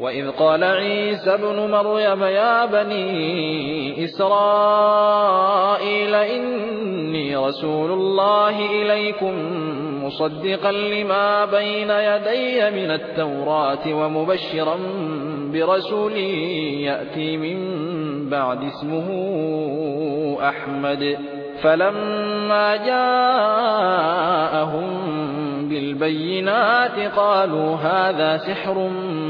وإذ قال عيسى ابن مريم يا بني إسرائيل إني رسول الله إليكم مصدقا لما بين يدي من التوراة ومبشرا برسول يأتي من بعد اسمه أحمد. فلما جاءهم بالبينات قالوا هذا سحر مبين